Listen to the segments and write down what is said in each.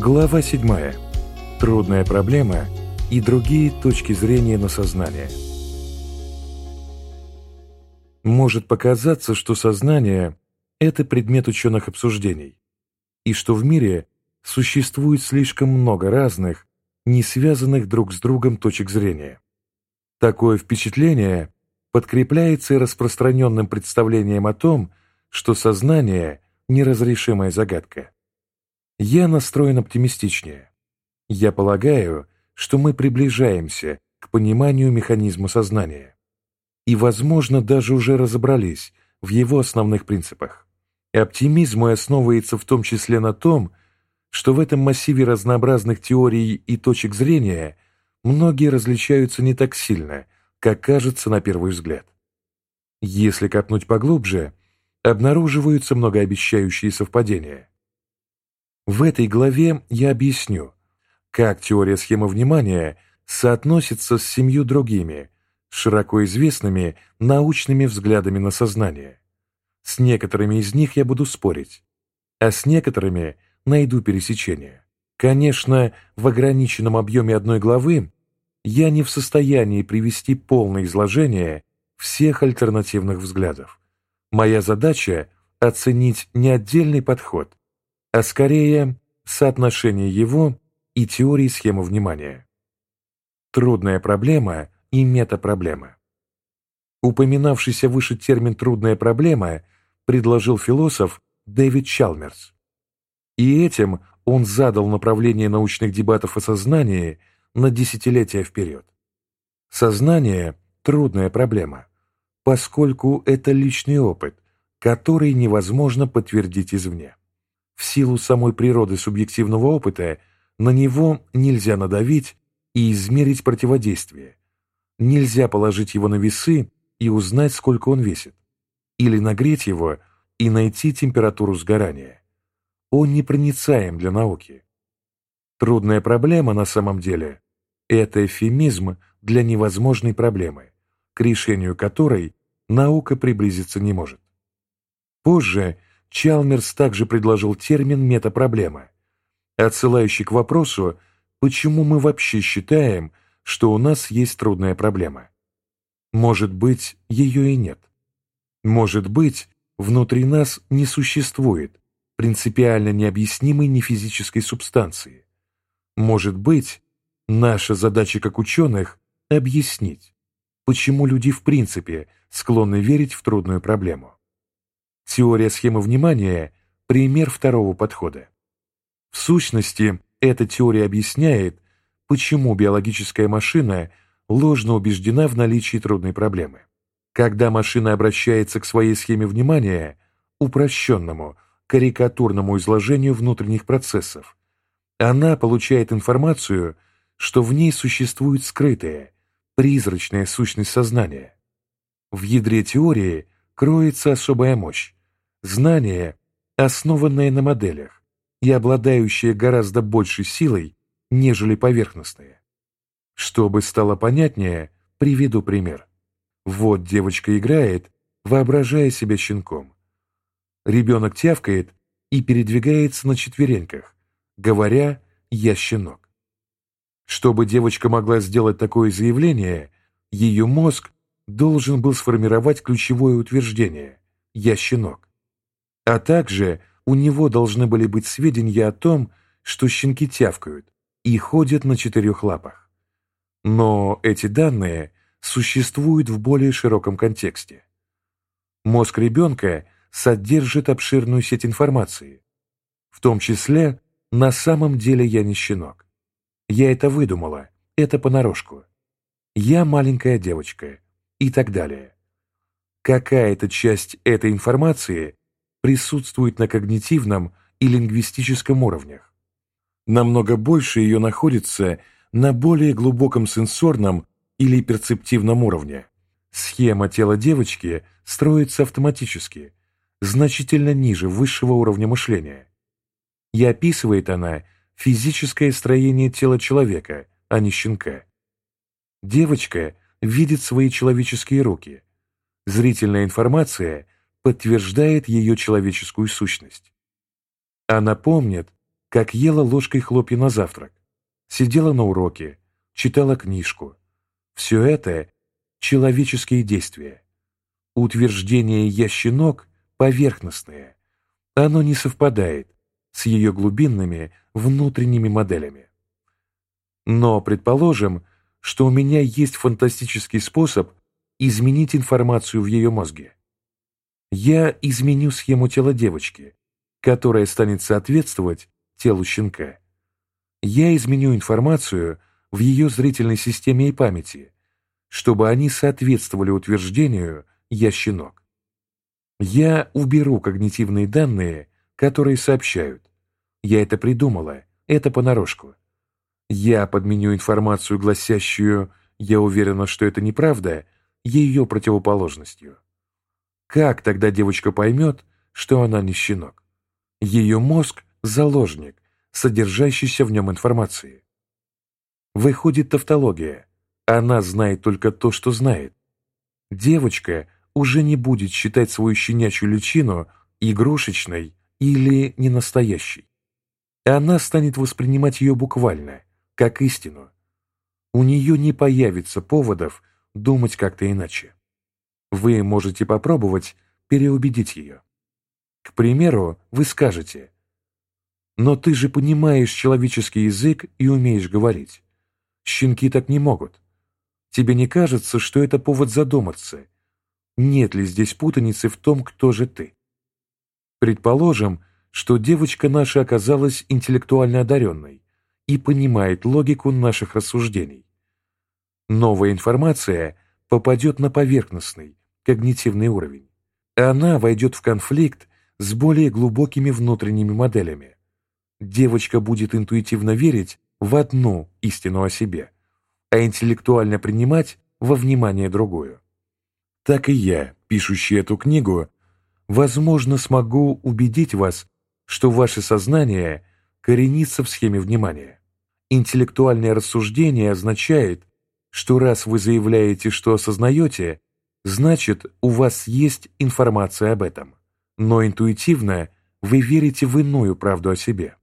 Глава 7. Трудная проблема и другие точки зрения на сознание. Может показаться, что сознание – это предмет ученых обсуждений, и что в мире существует слишком много разных, не связанных друг с другом точек зрения. Такое впечатление подкрепляется и распространенным представлением о том, что сознание – неразрешимая загадка. Я настроен оптимистичнее. Я полагаю, что мы приближаемся к пониманию механизма сознания. И, возможно, даже уже разобрались в его основных принципах. Оптимизм мой основывается в том числе на том, что в этом массиве разнообразных теорий и точек зрения многие различаются не так сильно, как кажется на первый взгляд. Если копнуть поглубже, обнаруживаются многообещающие совпадения. В этой главе я объясню, как теория схемы внимания соотносится с семью другими, широко известными научными взглядами на сознание. С некоторыми из них я буду спорить, а с некоторыми найду пересечения. Конечно, в ограниченном объеме одной главы я не в состоянии привести полное изложение всех альтернативных взглядов. Моя задача – оценить не отдельный подход, а скорее соотношение его и теории схемы внимания. Трудная проблема и метапроблема. Упоминавшийся выше термин «трудная проблема» предложил философ Дэвид Чалмерс. И этим он задал направление научных дебатов о сознании на десятилетия вперед. Сознание – трудная проблема, поскольку это личный опыт, который невозможно подтвердить извне. В силу самой природы субъективного опыта на него нельзя надавить и измерить противодействие. Нельзя положить его на весы и узнать, сколько он весит. Или нагреть его и найти температуру сгорания. Он непроницаем для науки. Трудная проблема на самом деле – это эфемизм для невозможной проблемы, к решению которой наука приблизиться не может. Позже Чалмерс также предложил термин «метапроблема», отсылающий к вопросу, почему мы вообще считаем, что у нас есть трудная проблема. Может быть, ее и нет. Может быть, внутри нас не существует принципиально необъяснимой нефизической субстанции. Может быть, наша задача как ученых – объяснить, почему люди в принципе склонны верить в трудную проблему. Теория схемы внимания – пример второго подхода. В сущности, эта теория объясняет, почему биологическая машина ложно убеждена в наличии трудной проблемы. Когда машина обращается к своей схеме внимания, упрощенному, карикатурному изложению внутренних процессов, она получает информацию, что в ней существует скрытая, призрачная сущность сознания. В ядре теории кроется особая мощь, Знание, основанное на моделях и обладающее гораздо большей силой, нежели поверхностное. Чтобы стало понятнее, приведу пример. Вот девочка играет, воображая себя щенком. Ребенок тявкает и передвигается на четвереньках, говоря «я щенок». Чтобы девочка могла сделать такое заявление, ее мозг должен был сформировать ключевое утверждение «я щенок». А также у него должны были быть сведения о том, что щенки тявкают и ходят на четырех лапах. Но эти данные существуют в более широком контексте. Мозг ребенка содержит обширную сеть информации, в том числе «на самом деле я не щенок». Я это выдумала, это понарошку. Я маленькая девочка и так далее. Какая-то часть этой информации присутствует на когнитивном и лингвистическом уровнях. Намного больше ее находится на более глубоком сенсорном или перцептивном уровне. Схема тела девочки строится автоматически, значительно ниже высшего уровня мышления. И описывает она физическое строение тела человека, а не щенка. Девочка видит свои человеческие руки. Зрительная информация – подтверждает ее человеческую сущность. Она помнит, как ела ложкой хлопья на завтрак, сидела на уроке, читала книжку. Все это – человеческие действия. Утверждение «я щенок» поверхностное. Оно не совпадает с ее глубинными внутренними моделями. Но предположим, что у меня есть фантастический способ изменить информацию в ее мозге. Я изменю схему тела девочки, которая станет соответствовать телу щенка. Я изменю информацию в ее зрительной системе и памяти, чтобы они соответствовали утверждению «я щенок». Я уберу когнитивные данные, которые сообщают «я это придумала, это понарошку». Я подменю информацию, гласящую «я уверена, что это неправда», ее противоположностью. Как тогда девочка поймет, что она не щенок? Ее мозг – заложник, содержащийся в нем информации. Выходит тавтология. Она знает только то, что знает. Девочка уже не будет считать свою щенячью личину игрушечной или ненастоящей. Она станет воспринимать ее буквально, как истину. У нее не появится поводов думать как-то иначе. Вы можете попробовать переубедить ее. К примеру, вы скажете «Но ты же понимаешь человеческий язык и умеешь говорить. Щенки так не могут. Тебе не кажется, что это повод задуматься? Нет ли здесь путаницы в том, кто же ты?» Предположим, что девочка наша оказалась интеллектуально одаренной и понимает логику наших рассуждений. Новая информация попадет на поверхностный, когнитивный уровень. Она войдет в конфликт с более глубокими внутренними моделями. Девочка будет интуитивно верить в одну истину о себе, а интеллектуально принимать во внимание другую. Так и я, пишущий эту книгу, возможно, смогу убедить вас, что ваше сознание коренится в схеме внимания. Интеллектуальное рассуждение означает, что раз вы заявляете, что осознаете, значит, у вас есть информация об этом. Но интуитивно вы верите в иную правду о себе.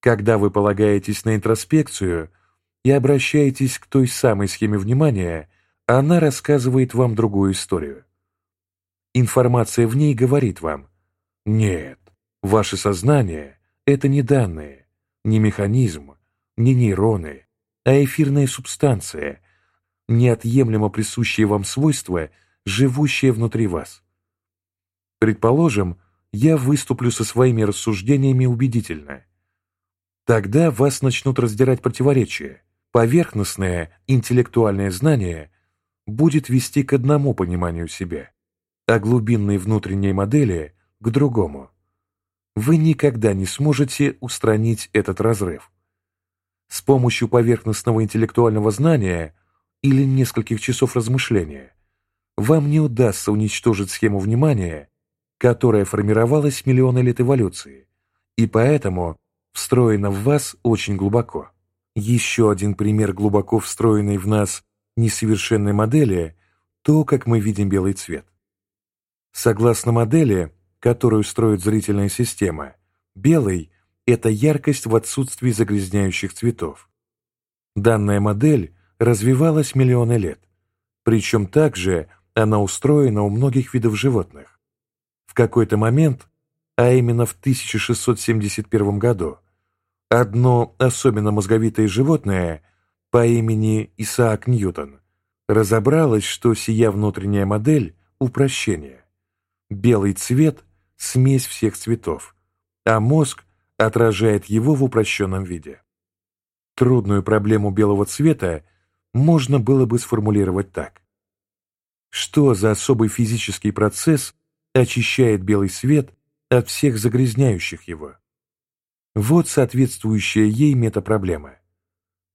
Когда вы полагаетесь на интроспекцию и обращаетесь к той самой схеме внимания, она рассказывает вам другую историю. Информация в ней говорит вам, нет, ваше сознание – это не данные, не механизм, не нейроны, а эфирная субстанция, неотъемлемо присущее вам свойство, живущее внутри вас. Предположим, я выступлю со своими рассуждениями убедительно. Тогда вас начнут раздирать противоречия. Поверхностное интеллектуальное знание будет вести к одному пониманию себя, а глубинные внутренние модели – к другому. Вы никогда не сможете устранить этот разрыв. С помощью поверхностного интеллектуального знания или нескольких часов размышления, вам не удастся уничтожить схему внимания, которая формировалась миллионы лет эволюции, и поэтому встроена в вас очень глубоко. Еще один пример глубоко встроенной в нас несовершенной модели – то, как мы видим белый цвет. Согласно модели, которую строит зрительная система, белый – это яркость в отсутствии загрязняющих цветов. Данная модель развивалась миллионы лет. Причем также она устроена у многих видов животных. В какой-то момент, а именно в 1671 году, одно особенно мозговитое животное по имени Исаак Ньютон разобралось, что сия внутренняя модель – упрощение. Белый цвет – смесь всех цветов, а мозг отражает его в упрощенном виде. Трудную проблему белого цвета можно было бы сформулировать так. Что за особый физический процесс очищает белый свет от всех загрязняющих его? Вот соответствующая ей метапроблема.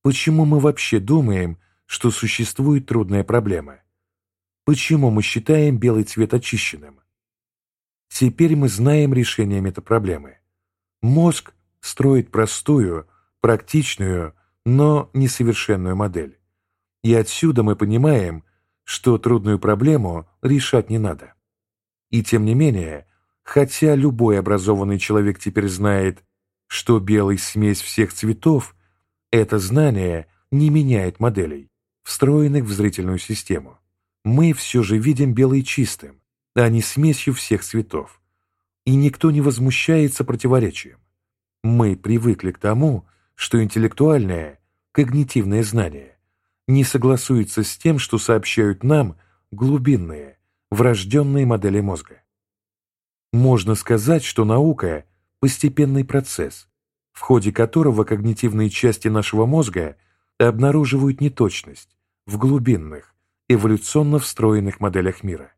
Почему мы вообще думаем, что существует трудная проблема? Почему мы считаем белый цвет очищенным? Теперь мы знаем решение метапроблемы. Мозг строит простую, практичную, но несовершенную модель. И отсюда мы понимаем, что трудную проблему решать не надо. И тем не менее, хотя любой образованный человек теперь знает, что белый смесь всех цветов – это знание не меняет моделей, встроенных в зрительную систему. Мы все же видим белый чистым, а не смесью всех цветов. И никто не возмущается противоречием. Мы привыкли к тому, что интеллектуальное, когнитивное знание не согласуется с тем, что сообщают нам глубинные, врожденные модели мозга. Можно сказать, что наука – постепенный процесс, в ходе которого когнитивные части нашего мозга обнаруживают неточность в глубинных, эволюционно встроенных моделях мира.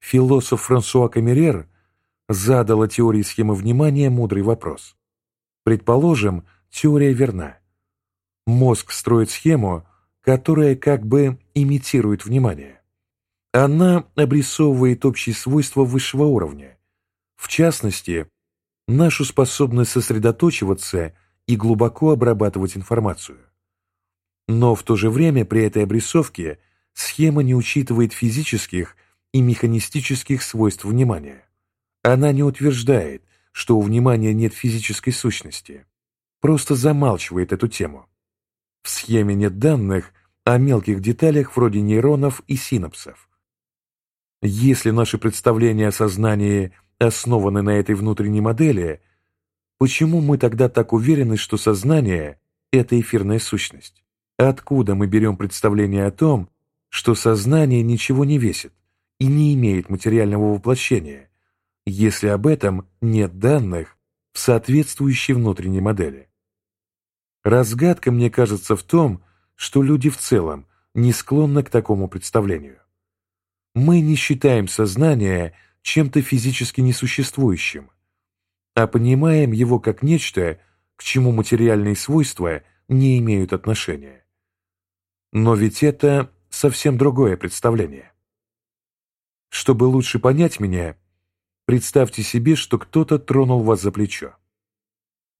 Философ Франсуа Камерер задал о теории схемы внимания мудрый вопрос. Предположим, теория верна. Мозг строит схему, которая как бы имитирует внимание. Она обрисовывает общие свойства высшего уровня, в частности, нашу способность сосредоточиваться и глубоко обрабатывать информацию. Но в то же время при этой обрисовке схема не учитывает физических и механистических свойств внимания. Она не утверждает, что у внимания нет физической сущности, просто замалчивает эту тему. В схеме нет данных о мелких деталях вроде нейронов и синапсов. Если наши представления о сознании основаны на этой внутренней модели, почему мы тогда так уверены, что сознание – это эфирная сущность? Откуда мы берем представление о том, что сознание ничего не весит и не имеет материального воплощения, если об этом нет данных в соответствующей внутренней модели? Разгадка, мне кажется, в том, что люди в целом не склонны к такому представлению. Мы не считаем сознание чем-то физически несуществующим, а понимаем его как нечто, к чему материальные свойства не имеют отношения. Но ведь это совсем другое представление. Чтобы лучше понять меня, представьте себе, что кто-то тронул вас за плечо.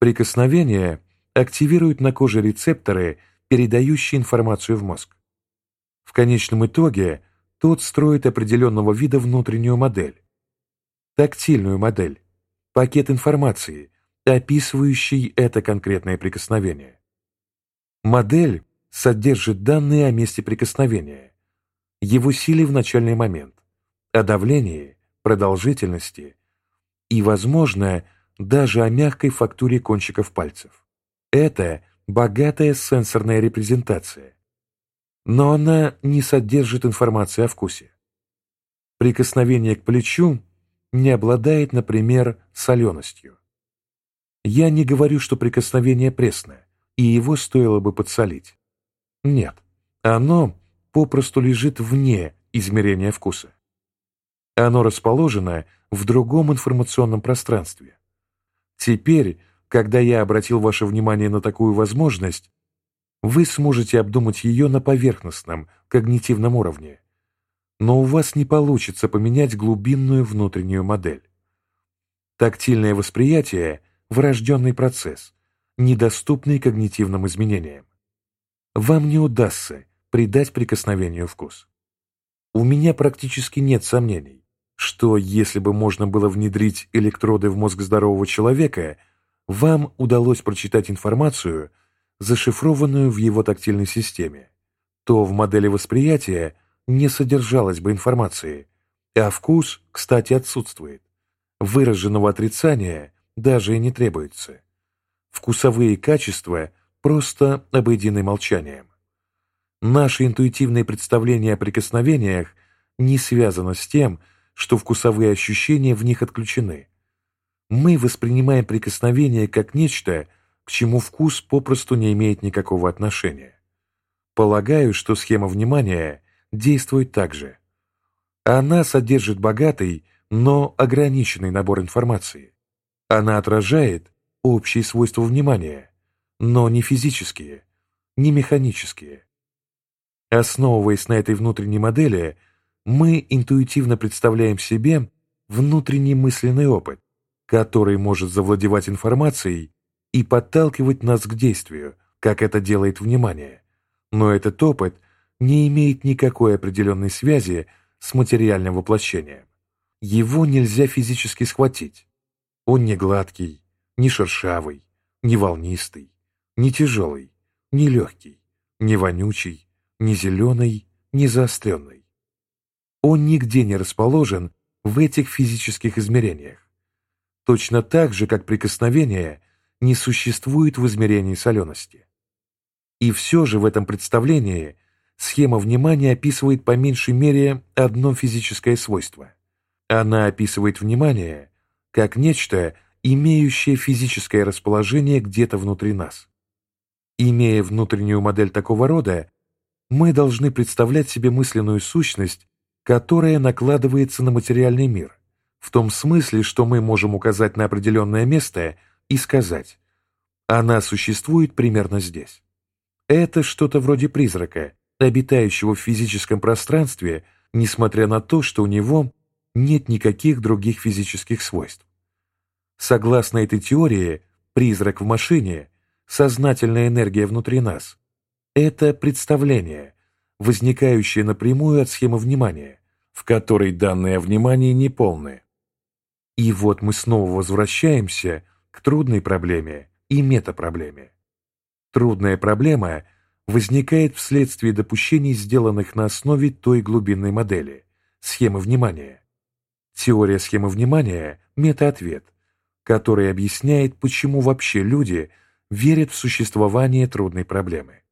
Прикосновение активирует на коже рецепторы, передающие информацию в мозг. В конечном итоге тот строит определенного вида внутреннюю модель, тактильную модель, пакет информации, описывающий это конкретное прикосновение. Модель содержит данные о месте прикосновения, его силе в начальный момент, о давлении, продолжительности и, возможно, даже о мягкой фактуре кончиков пальцев. Это богатая сенсорная репрезентация. Но она не содержит информации о вкусе. Прикосновение к плечу не обладает, например, соленостью. Я не говорю, что прикосновение пресное, и его стоило бы подсолить. Нет, оно попросту лежит вне измерения вкуса. Оно расположено в другом информационном пространстве. Теперь, когда я обратил ваше внимание на такую возможность, вы сможете обдумать ее на поверхностном, когнитивном уровне но у вас не получится поменять глубинную внутреннюю модель. Тактильное восприятие – врожденный процесс, недоступный когнитивным изменениям. Вам не удастся придать прикосновению вкус. У меня практически нет сомнений, что если бы можно было внедрить электроды в мозг здорового человека, вам удалось прочитать информацию, зашифрованную в его тактильной системе, то в модели восприятия – не содержалось бы информации, а вкус, кстати, отсутствует. Выраженного отрицания даже и не требуется. Вкусовые качества просто обойдены молчанием. Наше интуитивное представление о прикосновениях не связано с тем, что вкусовые ощущения в них отключены. Мы воспринимаем прикосновение как нечто, к чему вкус попросту не имеет никакого отношения. Полагаю, что схема внимания действует так же. Она содержит богатый, но ограниченный набор информации. Она отражает общие свойства внимания, но не физические, не механические. Основываясь на этой внутренней модели, мы интуитивно представляем себе внутренний мысленный опыт, который может завладевать информацией и подталкивать нас к действию, как это делает внимание. Но этот опыт не имеет никакой определенной связи с материальным воплощением. Его нельзя физически схватить. Он не гладкий, не шершавый, не волнистый, не тяжелый, не легкий, не вонючий, не зеленый, не заостренный. Он нигде не расположен в этих физических измерениях. Точно так же, как прикосновение не существует в измерении солености. И все же в этом представлении схема внимания описывает по меньшей мере одно физическое свойство. Она описывает внимание как нечто, имеющее физическое расположение где-то внутри нас. Имея внутреннюю модель такого рода, мы должны представлять себе мысленную сущность, которая накладывается на материальный мир, в том смысле, что мы можем указать на определенное место и сказать «она существует примерно здесь». Это что-то вроде призрака, обитающего в физическом пространстве, несмотря на то, что у него нет никаких других физических свойств. Согласно этой теории, призрак в машине, сознательная энергия внутри нас – это представление, возникающее напрямую от схемы внимания, в которой данные о внимании неполны. И вот мы снова возвращаемся к трудной проблеме и метапроблеме. Трудная проблема возникает вследствие допущений, сделанных на основе той глубинной модели – схемы внимания. Теория схемы внимания – метаответ, который объясняет, почему вообще люди верят в существование трудной проблемы.